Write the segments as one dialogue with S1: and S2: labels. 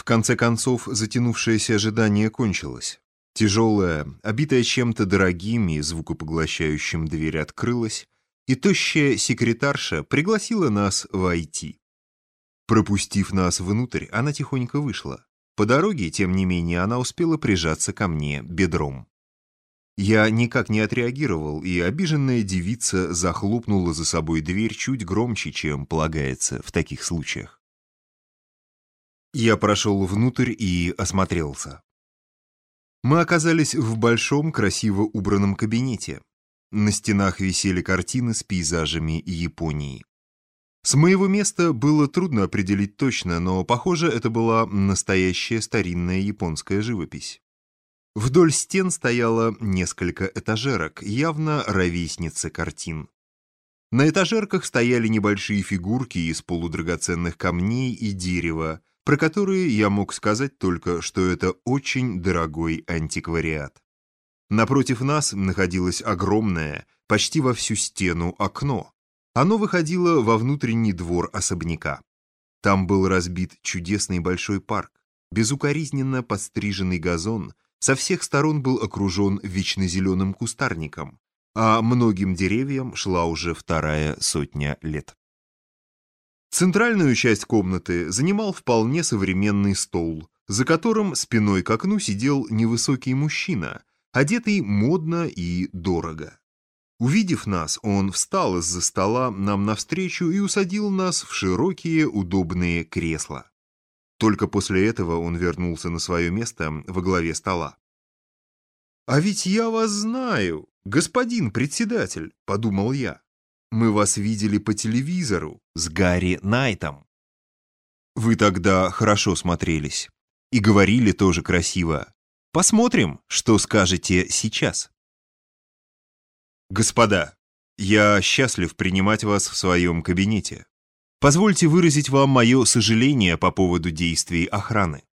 S1: В конце концов, затянувшееся ожидание кончилось. Тяжелая, обитая чем-то дорогим и звукопоглощающим дверь открылась, и тощая секретарша пригласила нас войти. Пропустив нас внутрь, она тихонько вышла. По дороге, тем не менее, она успела прижаться ко мне бедром. Я никак не отреагировал, и обиженная девица захлопнула за собой дверь чуть громче, чем полагается в таких случаях. Я прошел внутрь и осмотрелся. Мы оказались в большом, красиво убранном кабинете. На стенах висели картины с пейзажами Японии. С моего места было трудно определить точно, но, похоже, это была настоящая старинная японская живопись. Вдоль стен стояло несколько этажерок, явно ровесницы картин. На этажерках стояли небольшие фигурки из полудрагоценных камней и дерева, про которые я мог сказать только, что это очень дорогой антиквариат. Напротив нас находилось огромное, почти во всю стену окно. Оно выходило во внутренний двор особняка. Там был разбит чудесный большой парк, безукоризненно подстриженный газон, со всех сторон был окружен вечно зеленым кустарником, а многим деревьям шла уже вторая сотня лет. Центральную часть комнаты занимал вполне современный стол, за которым спиной к окну сидел невысокий мужчина, одетый модно и дорого. Увидев нас, он встал из-за стола нам навстречу и усадил нас в широкие удобные кресла. Только после этого он вернулся на свое место во главе стола. «А ведь я вас знаю, господин председатель», — подумал я. Мы вас видели по телевизору с Гарри Найтом. Вы тогда хорошо смотрелись. И говорили тоже красиво. Посмотрим, что скажете сейчас. Господа, я счастлив принимать вас в своем кабинете. Позвольте выразить вам мое сожаление по поводу действий охраны.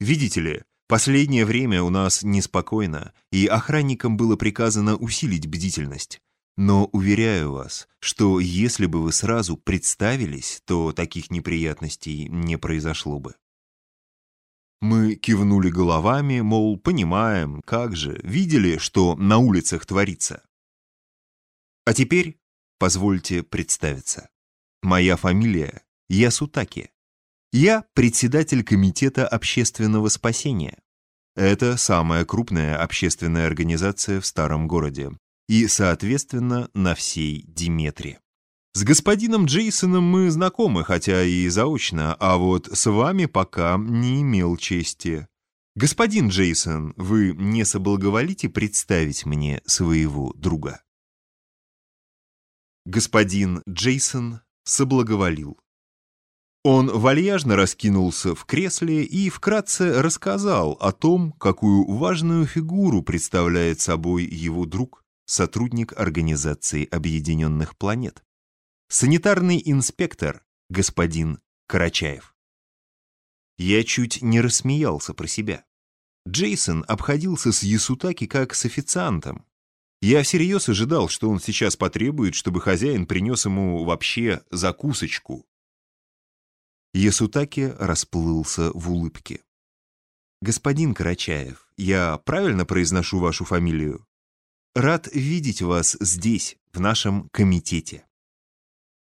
S1: Видите ли, последнее время у нас неспокойно, и охранникам было приказано усилить бдительность. Но уверяю вас, что если бы вы сразу представились, то таких неприятностей не произошло бы. Мы кивнули головами, мол, понимаем, как же, видели, что на улицах творится. А теперь позвольте представиться. Моя фамилия Ясутаки. Я председатель Комитета общественного спасения. Это самая крупная общественная организация в старом городе, и, соответственно, на всей Диметре. С господином Джейсоном мы знакомы, хотя и заочно, а вот с вами пока не имел чести. Господин Джейсон, вы не соблаговолите представить мне своего друга? Господин Джейсон соблаговолил. Он вальяжно раскинулся в кресле и вкратце рассказал о том, какую важную фигуру представляет собой его друг сотрудник Организации Объединенных Планет. Санитарный инспектор, господин Карачаев. Я чуть не рассмеялся про себя. Джейсон обходился с Ясутаки как с официантом. Я всерьез ожидал, что он сейчас потребует, чтобы хозяин принес ему вообще закусочку. Ясутаки расплылся в улыбке. «Господин Карачаев, я правильно произношу вашу фамилию?» Рад видеть вас здесь, в нашем комитете».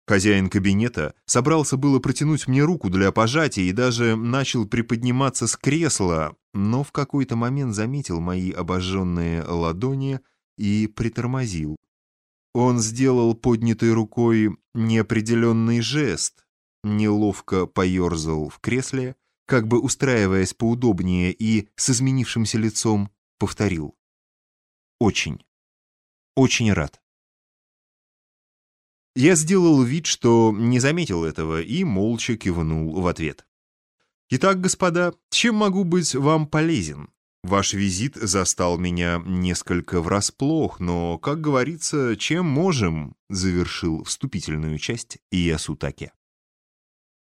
S1: Хозяин кабинета собрался было протянуть мне руку для пожатия и даже начал приподниматься с кресла, но в какой-то момент заметил мои обожженные ладони и притормозил. Он сделал поднятой рукой неопределенный жест, неловко поерзал в кресле, как бы устраиваясь поудобнее и с изменившимся лицом повторил. «Очень, очень рад. Я сделал вид, что не заметил этого, и молча кивнул в ответ. «Итак, господа, чем могу быть вам полезен? Ваш визит застал меня несколько врасплох, но, как говорится, чем можем?» завершил вступительную часть Иясутаке.